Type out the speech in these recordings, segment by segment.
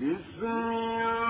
ولا ينطلق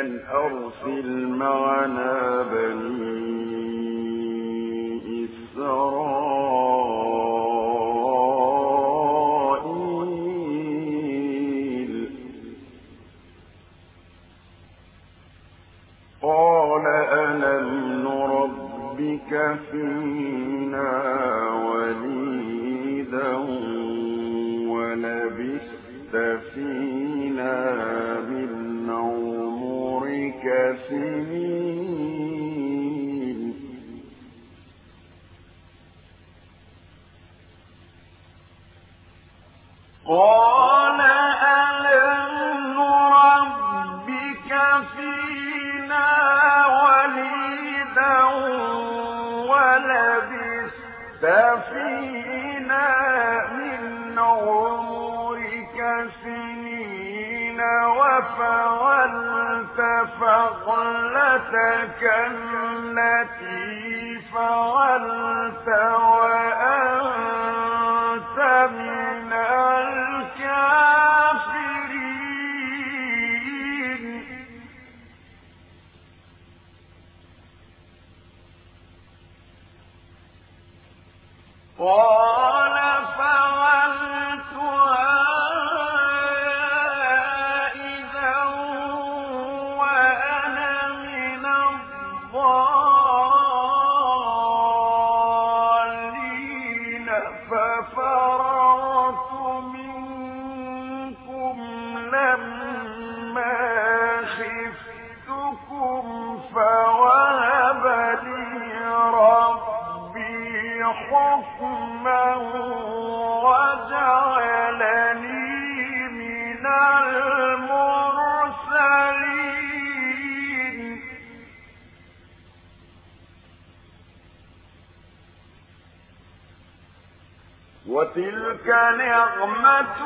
أن أرسل معنا بني وتلك نعمة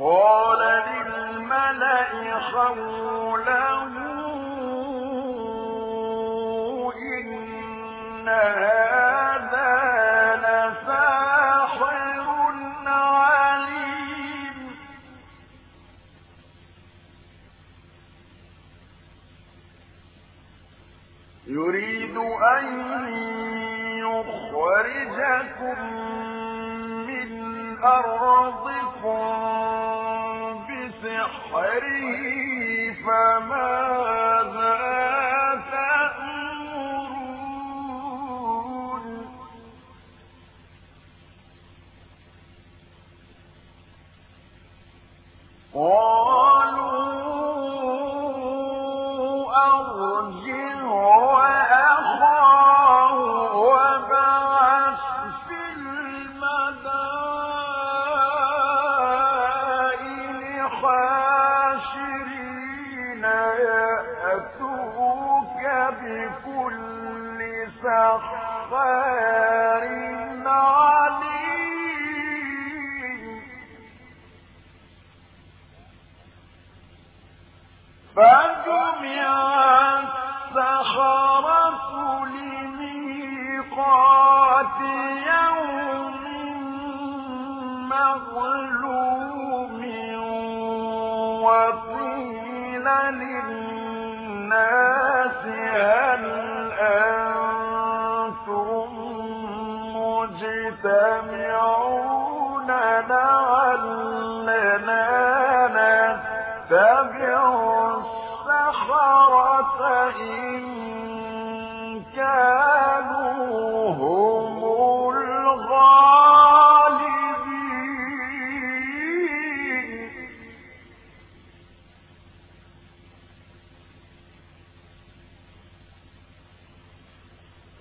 قال للملأ حوله إن هذا لساحر عليم. يريد أن يخرجكم من أرض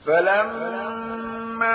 فلما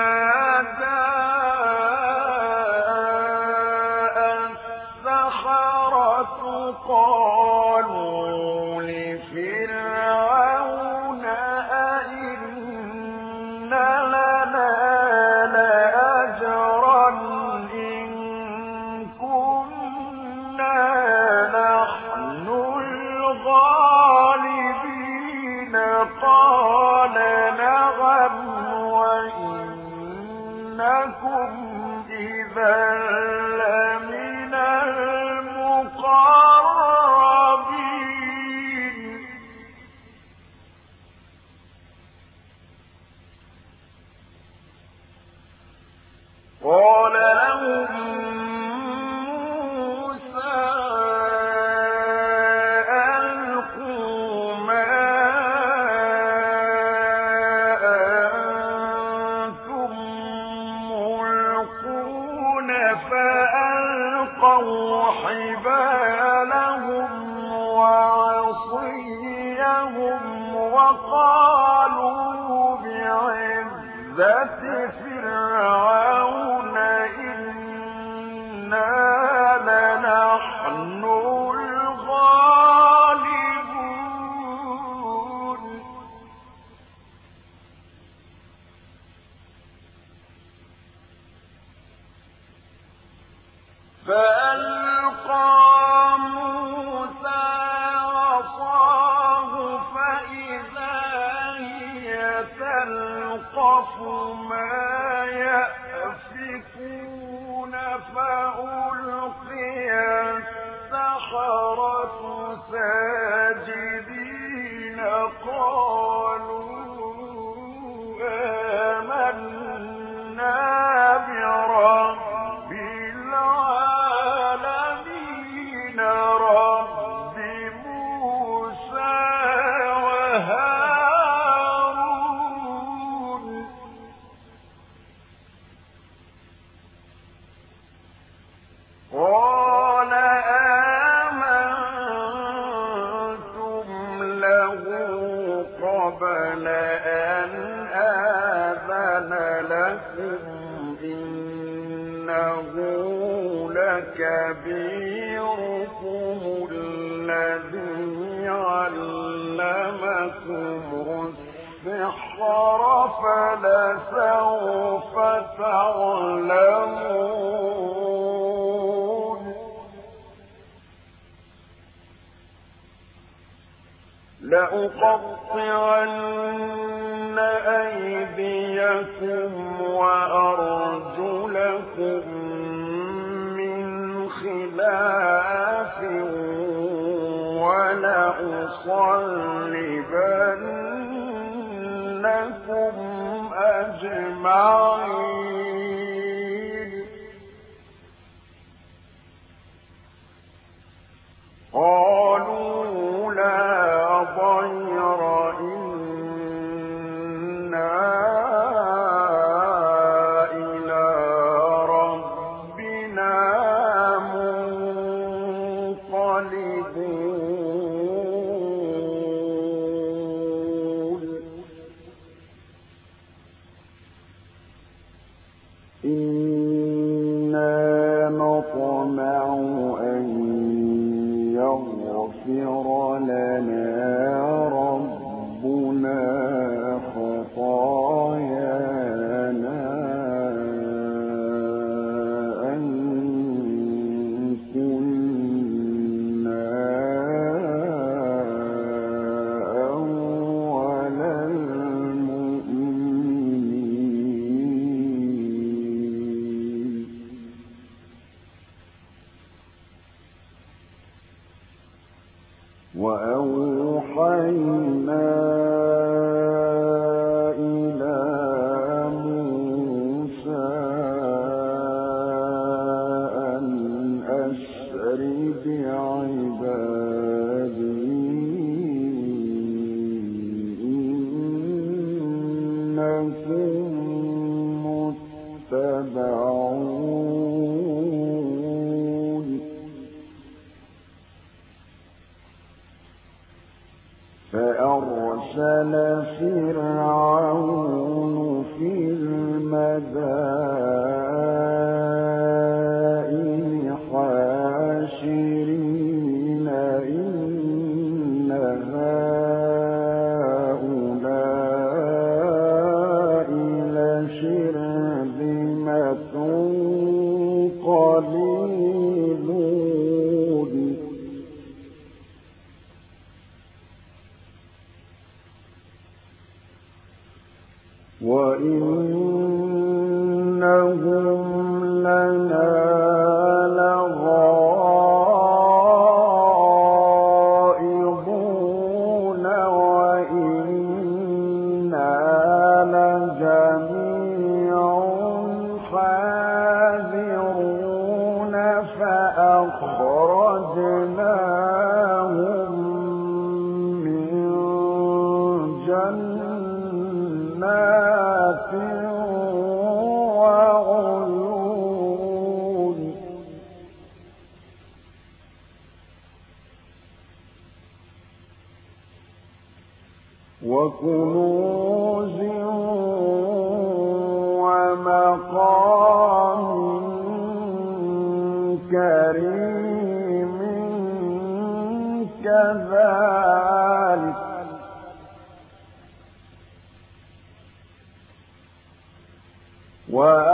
فلسوف تعلمون. لأقطعن أيديكم وأرجلكم من خلاف ولأصلبن أجمعين كريم كذلك وأ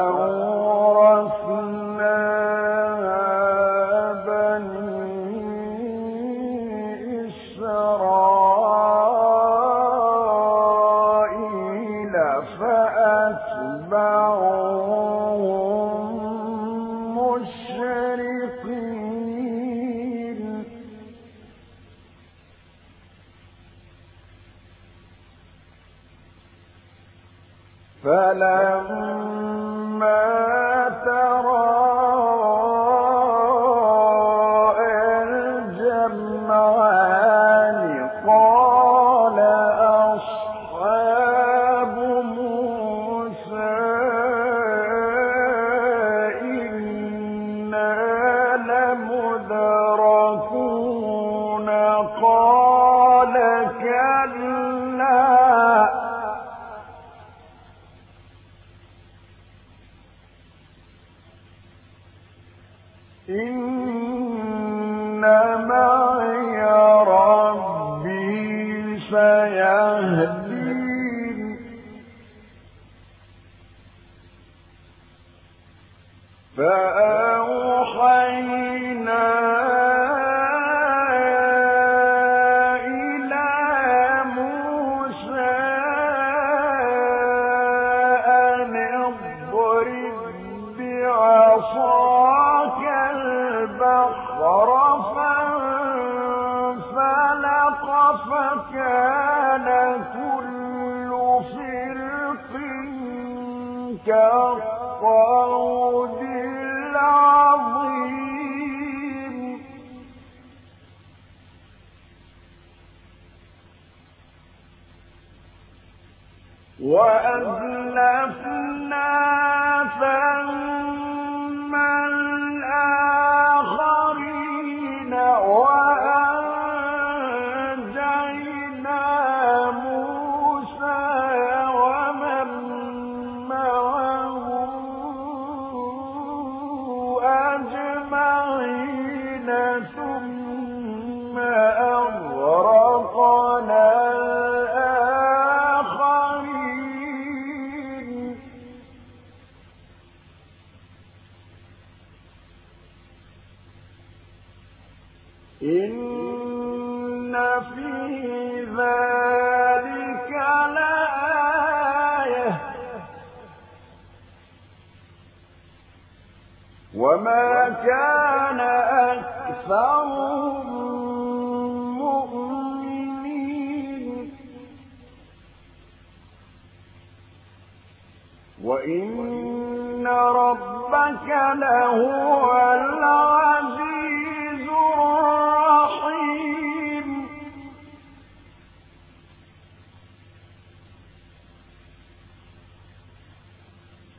وأزلفنا لهو العزيز الرحيم.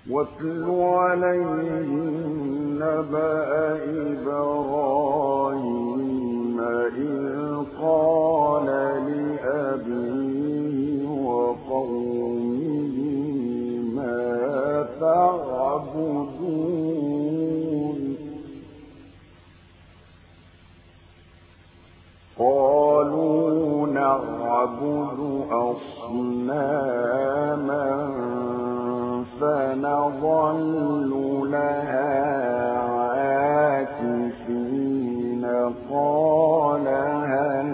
واتل عليهم نبأ إبراهيم إذ قال لأبيه وقومه ما تعبدون. تعبد أصناما فنظل لها عاكفين. قال هل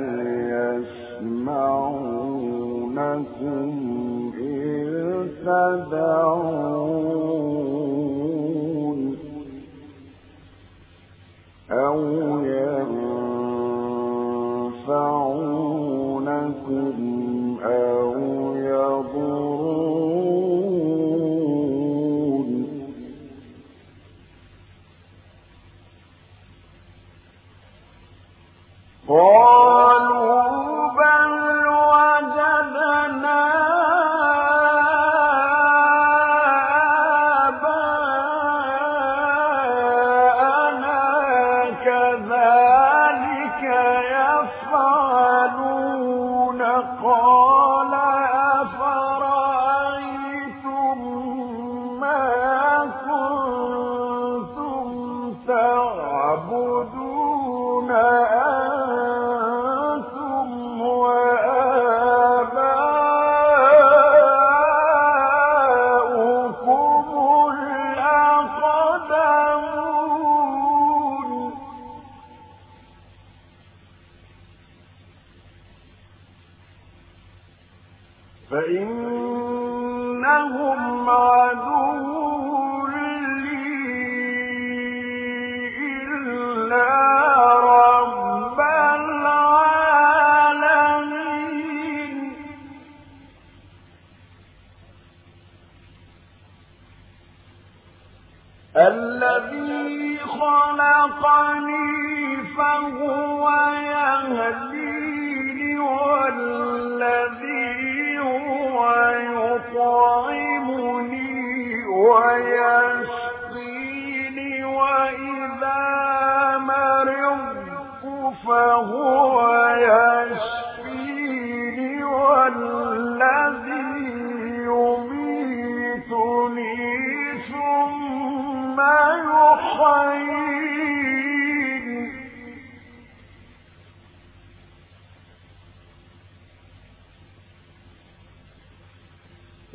يسمعونكم إذ تدعون أو لكم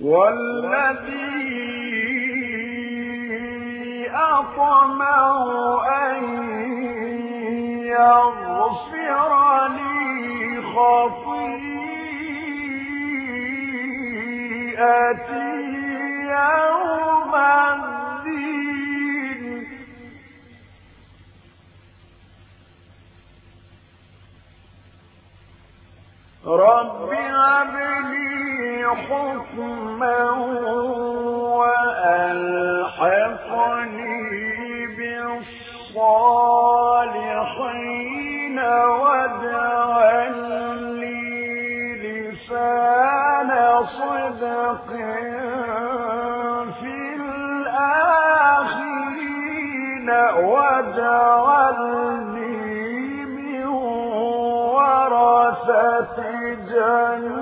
والذي يغفر لي خطيئتي يوم الدين. رب عبد حكما وألحقني بالصالحين لي لسان صدق في الآخرين واجعلني من ورثة جنة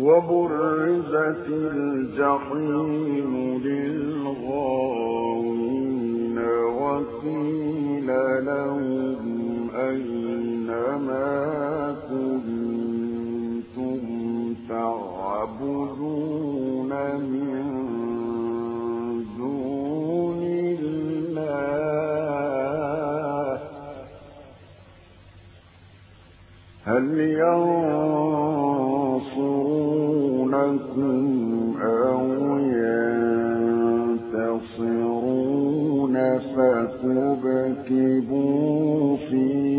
وبرزت الجحيم للغاوين وقيل لهم أينما كنتم تعبدون من فلينصرونكم أو ينتصرون فكبكبوا فيه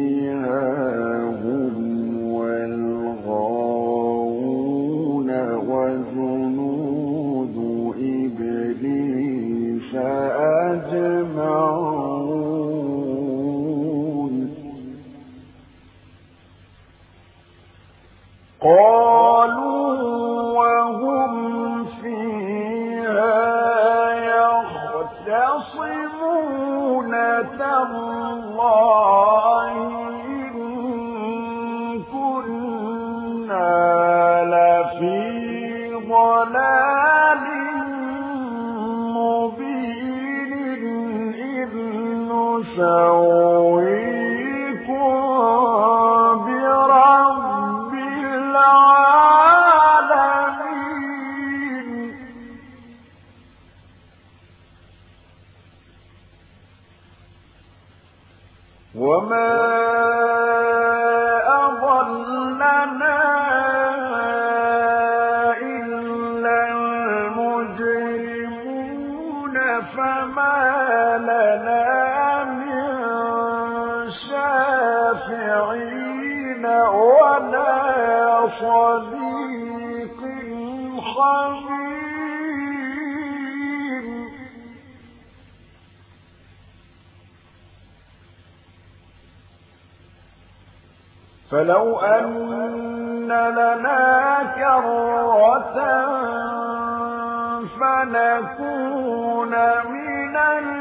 all ولا صديق حبيب فلو أن لنا كرة فنكون من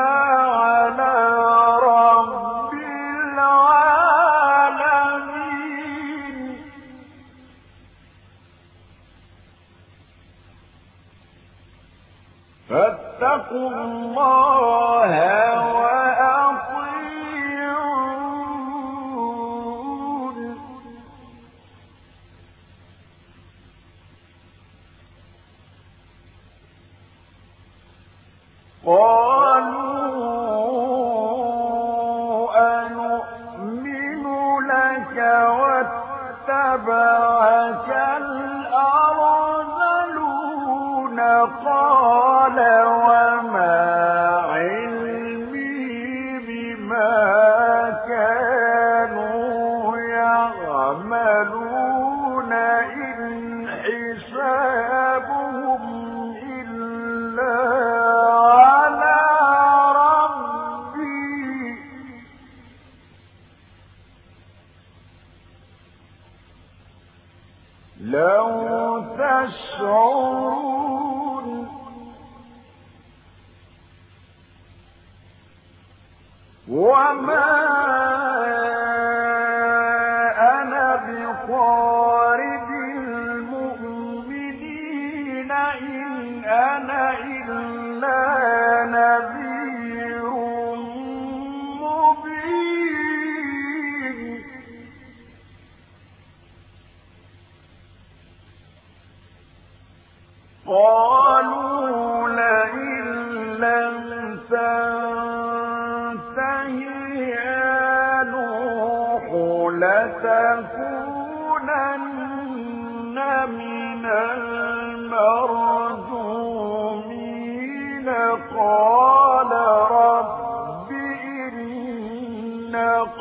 嗯啊。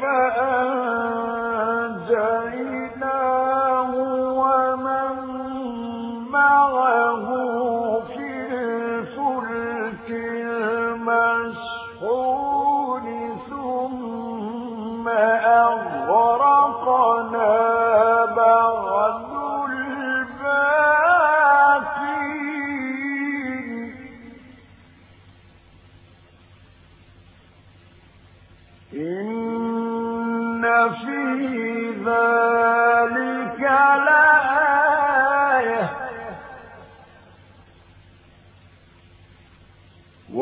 فأنجيناه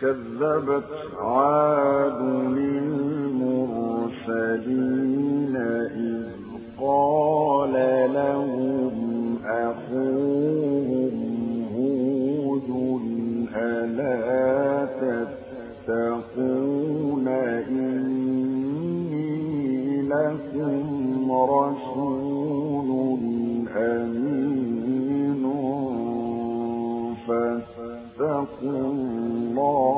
كذبت عاد للمرسلين إذ قال لهم أخوهم هود ألا تتقون إني لكم رسول أمين فاتقوا الله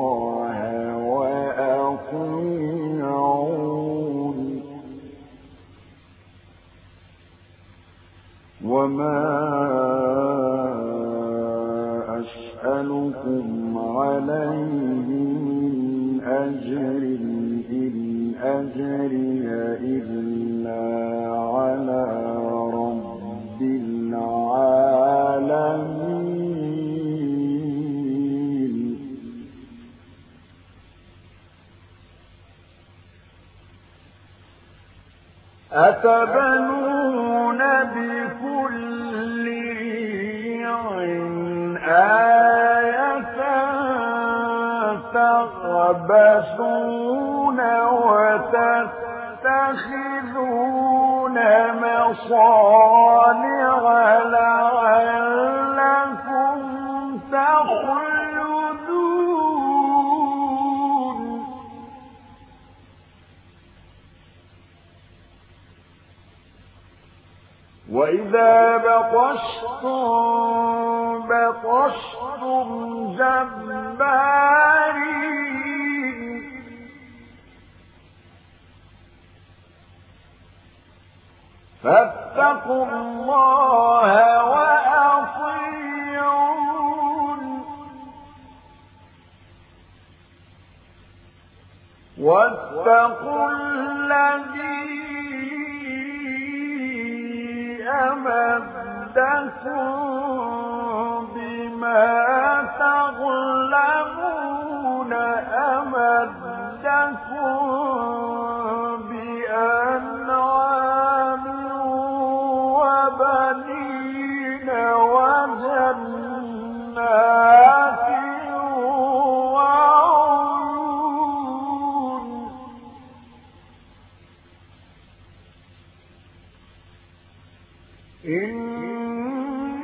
إني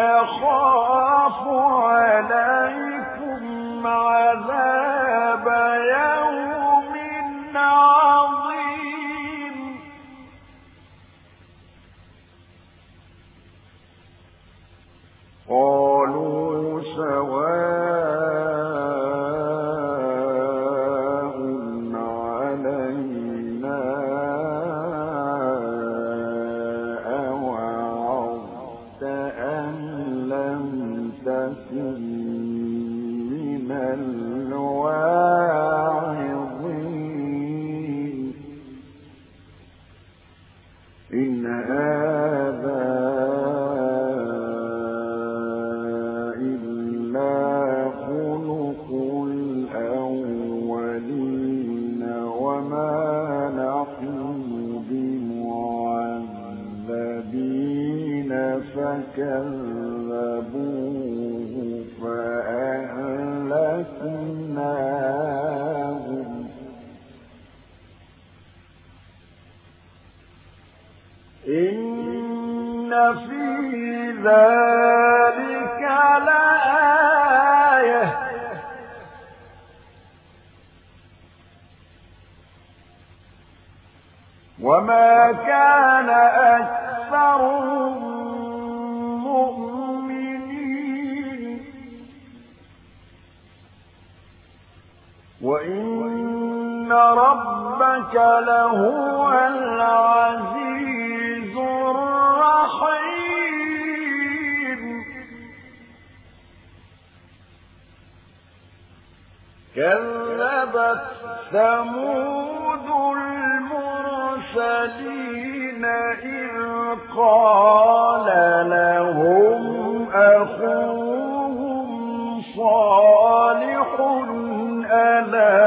أخاف عليكم صالح ألا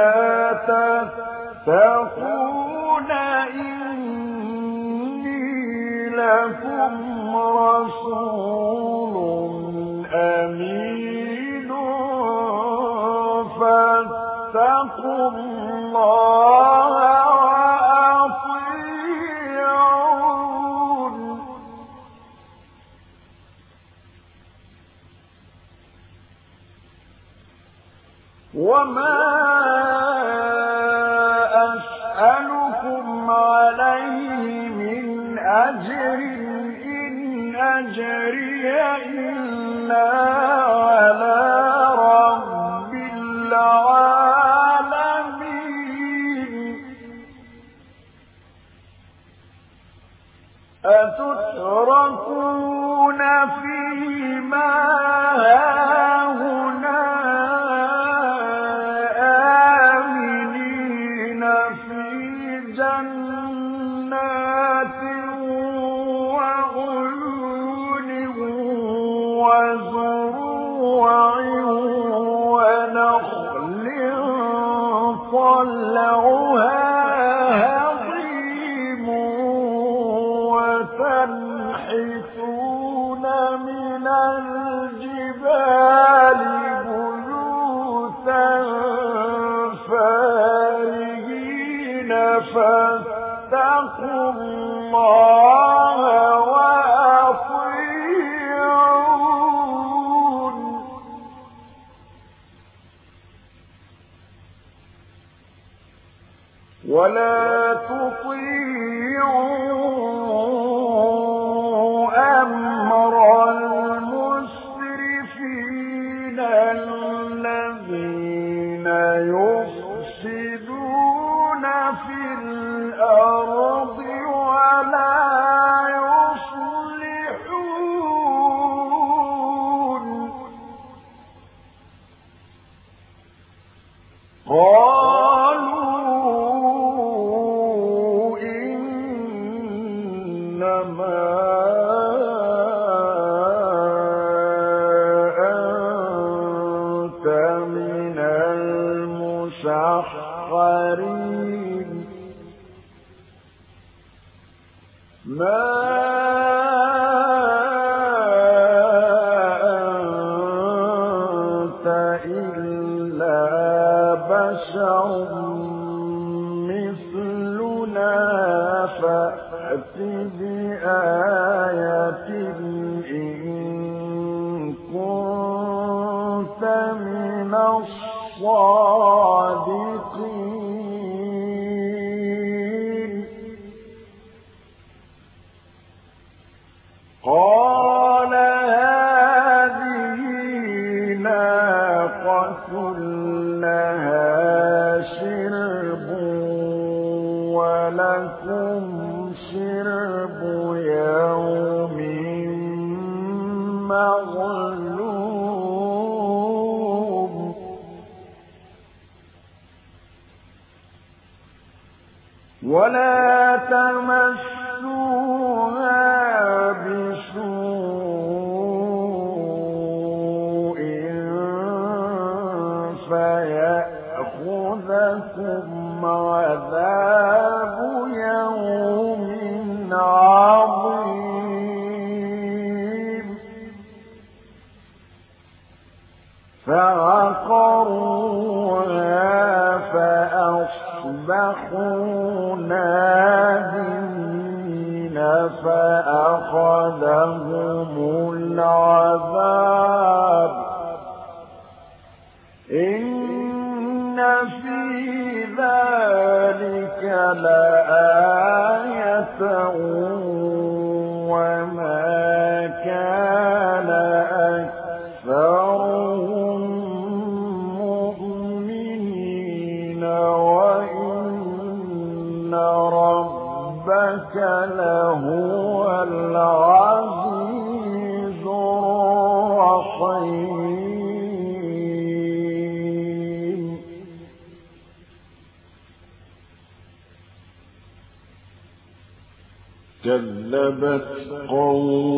لآية كذبت قوم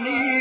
me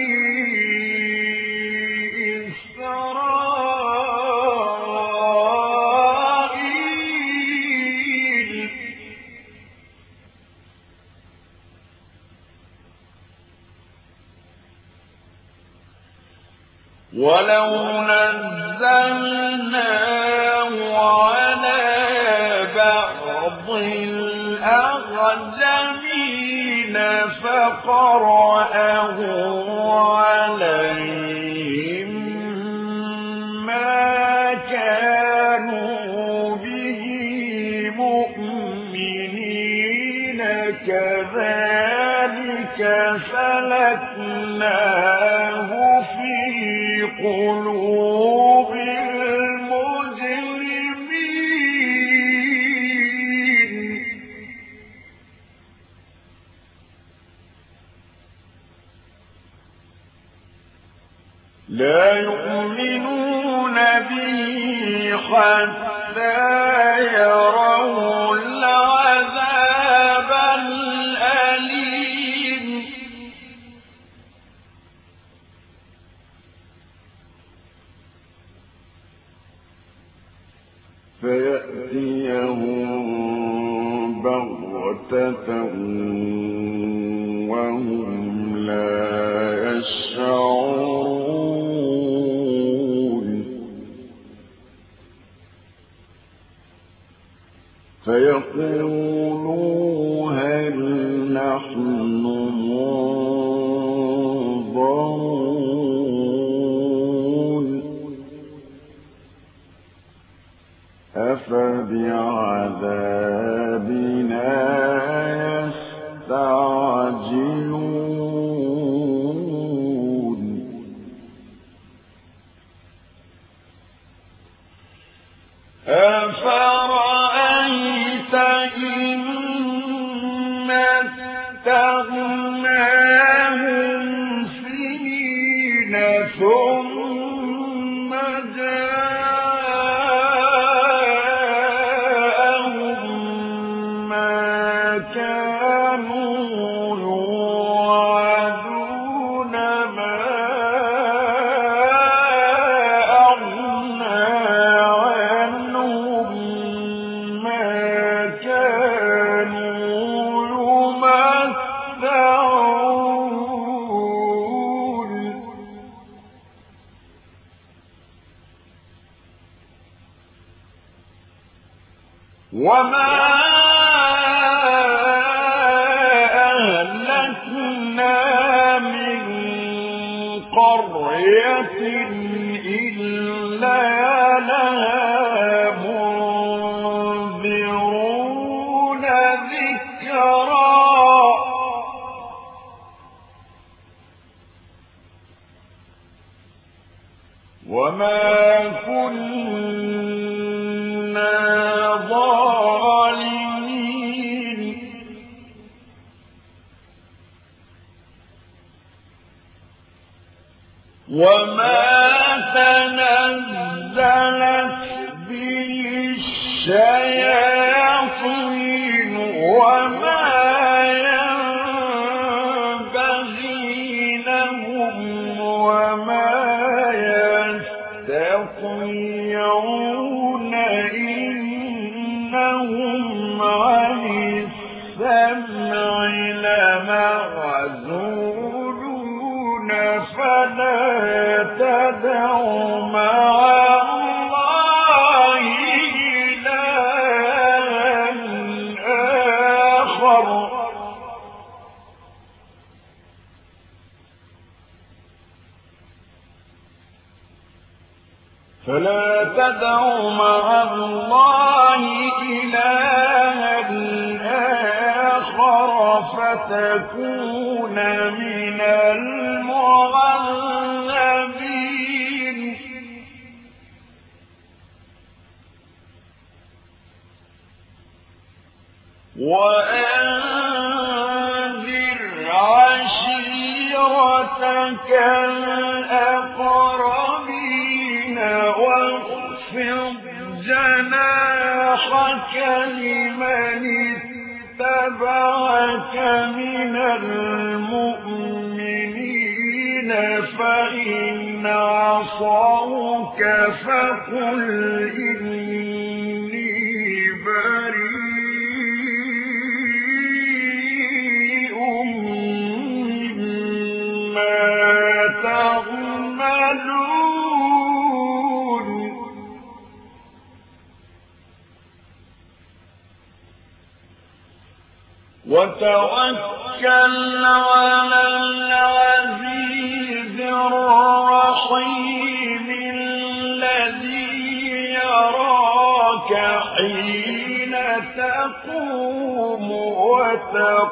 فلا تدع مع الله إلها آخر فتكون من المعذبين وأنذر عشيرتك جناحك لمن اتبعك من المؤمنين فإن عصوك فقل إني وتوكل على العزيز الرحيم الذي يراك حين تقوم وتقلبك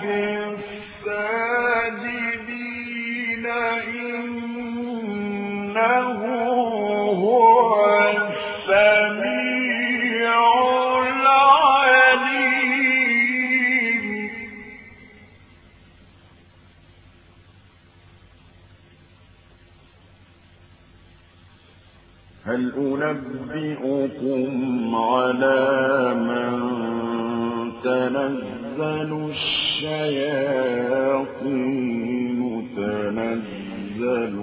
في الساجدين. أنبئكم على من تنزل الشياطين تنزل